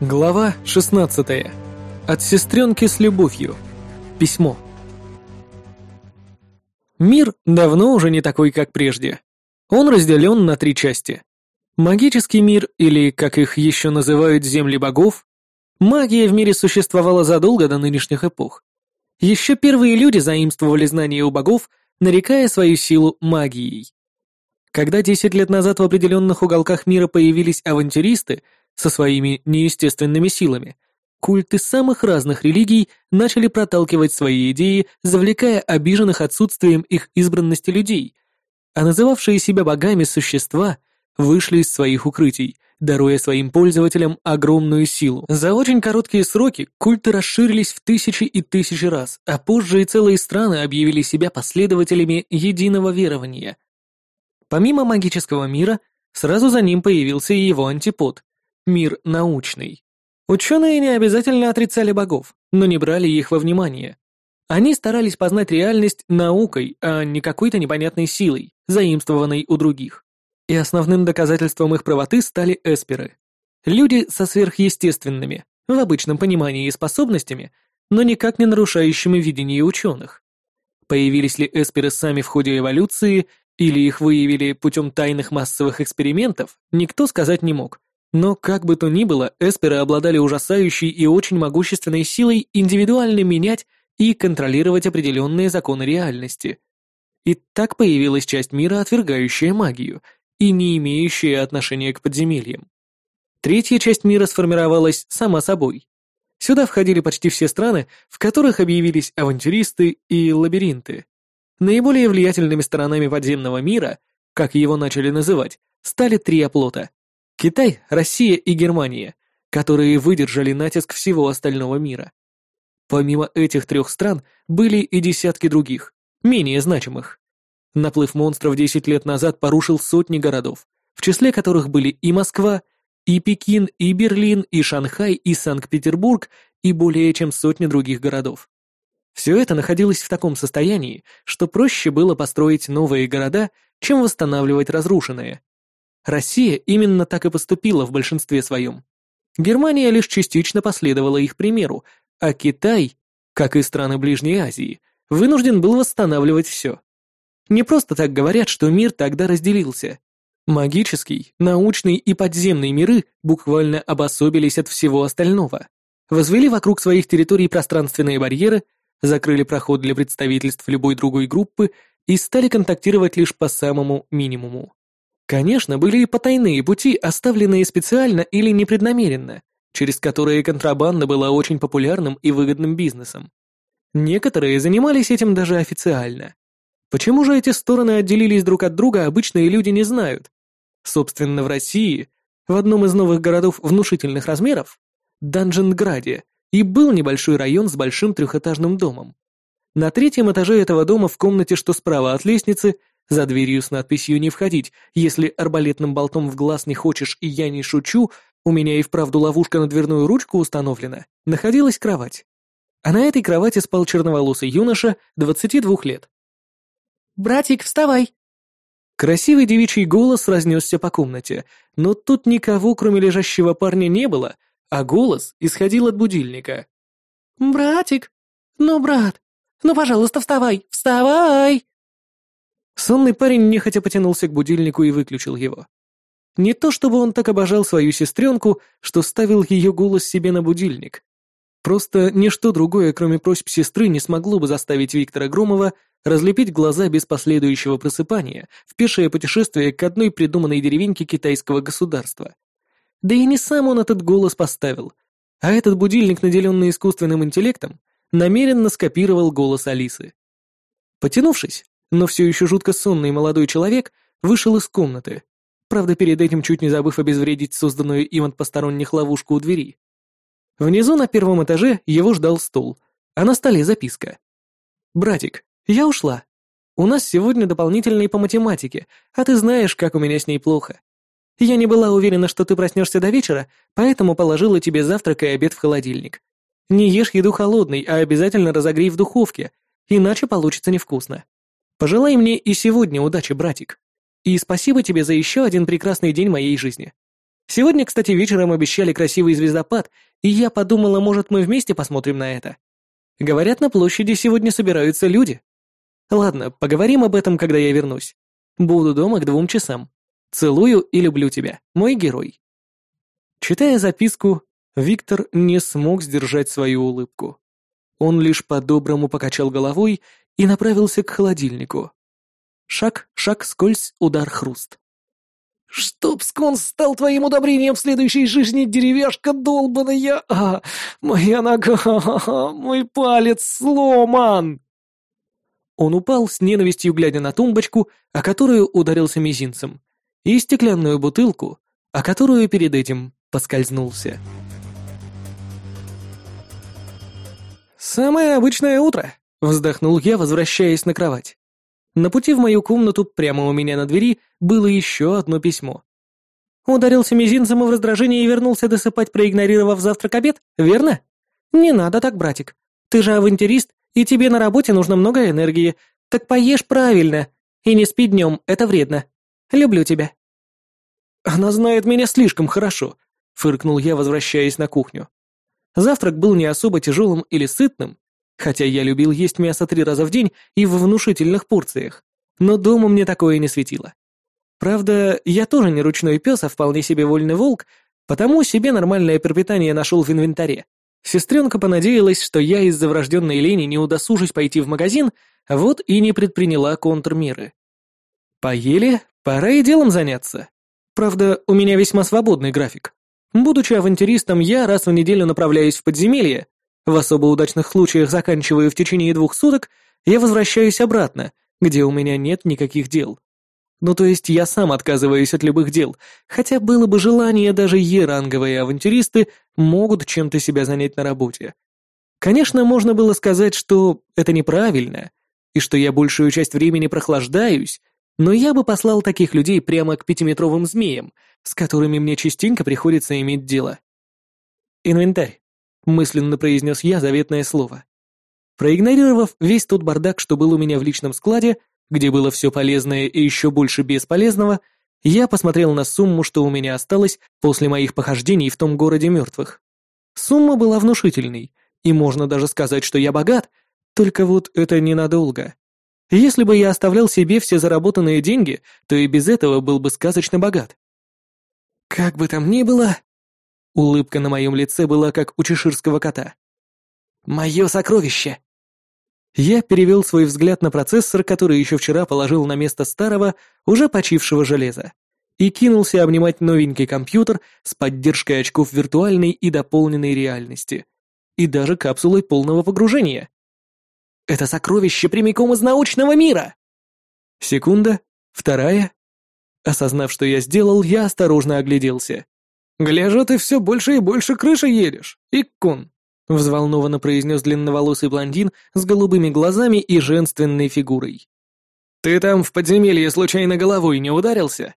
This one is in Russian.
Глава 16. От сестренки с любовью. Письмо. Мир давно уже не такой, как прежде. Он разделен на три части. Магический мир, или, как их еще называют, земли богов. Магия в мире существовала задолго до нынешних эпох. Еще первые люди заимствовали знания у богов, нарекая свою силу магией. Когда 10 лет назад в определенных уголках мира появились авантюристы – со своими неестественными силами, культы самых разных религий начали проталкивать свои идеи, завлекая обиженных отсутствием их избранности людей, а называвшие себя богами существа вышли из своих укрытий, даруя своим пользователям огромную силу. За очень короткие сроки культы расширились в тысячи и тысячи раз, а позже и целые страны объявили себя последователями единого верования. Помимо магического мира, сразу за ним появился и его антипод мир научный. Ученые не обязательно отрицали богов, но не брали их во внимание. Они старались познать реальность наукой, а не какой-то непонятной силой, заимствованной у других. И основным доказательством их правоты стали эсперы. Люди со сверхъестественными, в обычном понимании способностями, но никак не нарушающими видение ученых. Появились ли эсперы сами в ходе эволюции, или их выявили путем тайных массовых экспериментов, никто сказать не мог, но как бы то ни было, эсперы обладали ужасающей и очень могущественной силой индивидуально менять и контролировать определенные законы реальности. И так появилась часть мира, отвергающая магию и не имеющая отношения к подземельям. Третья часть мира сформировалась сама собой. Сюда входили почти все страны, в которых объявились авантюристы и лабиринты. Наиболее влиятельными сторонами подземного мира, как его начали называть, стали три оплота Китай, Россия и Германия, которые выдержали натиск всего остального мира. Помимо этих трех стран были и десятки других, менее значимых. Наплыв монстров 10 лет назад порушил сотни городов, в числе которых были и Москва, и Пекин, и Берлин, и Шанхай, и Санкт-Петербург, и более чем сотни других городов. Все это находилось в таком состоянии, что проще было построить новые города, чем восстанавливать разрушенные. Россия именно так и поступила в большинстве своем. Германия лишь частично последовала их примеру, а Китай, как и страны Ближней Азии, вынужден был восстанавливать все. Не просто так говорят, что мир тогда разделился. Магический, научный и подземный миры буквально обособились от всего остального. Возвели вокруг своих территорий пространственные барьеры, закрыли проход для представительств любой другой группы и стали контактировать лишь по самому минимуму. Конечно, были и потайные пути, оставленные специально или непреднамеренно, через которые контрабанда была очень популярным и выгодным бизнесом. Некоторые занимались этим даже официально. Почему же эти стороны отделились друг от друга, обычные люди не знают. Собственно, в России, в одном из новых городов внушительных размеров, Данженграде, и был небольшой район с большим трехэтажным домом. На третьем этаже этого дома в комнате, что справа от лестницы, за дверью с надписью «Не входить», если арбалетным болтом в глаз не хочешь и я не шучу, у меня и вправду ловушка на дверную ручку установлена, находилась кровать. А на этой кровати спал черноволосый юноша, 22 лет. «Братик, вставай!» Красивый девичий голос разнесся по комнате, но тут никого, кроме лежащего парня, не было, а голос исходил от будильника. «Братик! Ну, брат! Ну, пожалуйста, вставай! Вставай!» Сонный парень нехотя потянулся к будильнику и выключил его. Не то чтобы он так обожал свою сестренку, что ставил ее голос себе на будильник. Просто ничто другое, кроме просьб сестры, не смогло бы заставить Виктора Громова разлепить глаза без последующего просыпания в пешее путешествие к одной придуманной деревеньке китайского государства. Да и не сам он этот голос поставил, а этот будильник, наделенный искусственным интеллектом, намеренно скопировал голос Алисы. Потянувшись, но все еще жутко сонный молодой человек вышел из комнаты, правда перед этим чуть не забыв обезвредить созданную им от посторонних ловушку у двери. Внизу на первом этаже его ждал стол, а на столе записка. «Братик, я ушла. У нас сегодня дополнительный по математике, а ты знаешь, как у меня с ней плохо. Я не была уверена, что ты проснешься до вечера, поэтому положила тебе завтрак и обед в холодильник. Не ешь еду холодной, а обязательно разогрей в духовке, иначе получится невкусно. Пожелай мне и сегодня удачи, братик. И спасибо тебе за еще один прекрасный день моей жизни. Сегодня, кстати, вечером обещали красивый звездопад, и я подумала, может, мы вместе посмотрим на это. Говорят, на площади сегодня собираются люди. Ладно, поговорим об этом, когда я вернусь. Буду дома к двум часам. Целую и люблю тебя, мой герой. Читая записку, Виктор не смог сдержать свою улыбку. Он лишь по-доброму покачал головой и направился к холодильнику. Шаг, шаг, скользь, удар, хруст. «Чтоб сконс стал твоим удобрением в следующей жизни, деревяшка долбаная! А, моя нога, мой палец сломан!» Он упал с ненавистью, глядя на тумбочку, о которую ударился мизинцем, и стеклянную бутылку, о которую перед этим поскользнулся. «Самое обычное утро», — вздохнул я, возвращаясь на кровать. На пути в мою комнату, прямо у меня на двери, было еще одно письмо. Ударился мизинцем и в раздражении вернулся досыпать, проигнорировав завтрак-обед, верно? Не надо так, братик. Ты же авантюрист, и тебе на работе нужно много энергии. Так поешь правильно. И не спи днем, это вредно. Люблю тебя. Она знает меня слишком хорошо, фыркнул я, возвращаясь на кухню. Завтрак был не особо тяжелым или сытным, хотя я любил есть мясо три раза в день и в внушительных порциях, но дома мне такое не светило. Правда, я тоже не ручной пес, а вполне себе вольный волк, потому себе нормальное пропитание нашел в инвентаре. Сестренка понадеялась, что я из-за врожденной лени не удосужусь пойти в магазин, вот и не предприняла контрмеры. Поели, пора и делом заняться. Правда, у меня весьма свободный график. Будучи авантюристом, я раз в неделю направляюсь в подземелье, в особо удачных случаях заканчиваю в течение двух суток, я возвращаюсь обратно, где у меня нет никаких дел. Ну то есть я сам отказываюсь от любых дел, хотя было бы желание, даже Е-ранговые авантюристы могут чем-то себя занять на работе. Конечно, можно было сказать, что это неправильно, и что я большую часть времени прохлаждаюсь, но я бы послал таких людей прямо к пятиметровым змеям, с которыми мне частенько приходится иметь дело. Инвентарь мысленно произнес я заветное слово. Проигнорировав весь тот бардак, что был у меня в личном складе, где было все полезное и еще больше бесполезного, я посмотрел на сумму, что у меня осталось после моих похождений в том городе мертвых. Сумма была внушительной, и можно даже сказать, что я богат, только вот это ненадолго. Если бы я оставлял себе все заработанные деньги, то и без этого был бы сказочно богат. Как бы там ни было, Улыбка на моем лице была как у чеширского кота. «Мое сокровище!» Я перевел свой взгляд на процессор, который еще вчера положил на место старого, уже почившего железа, и кинулся обнимать новенький компьютер с поддержкой очков виртуальной и дополненной реальности, и даже капсулой полного погружения. Это сокровище прямиком из научного мира! Секунда, вторая. Осознав, что я сделал, я осторожно огляделся. «Гляжу, ты все больше и больше крыши едешь, Иккун», — взволнованно произнес длинноволосый блондин с голубыми глазами и женственной фигурой. «Ты там в подземелье случайно головой не ударился?»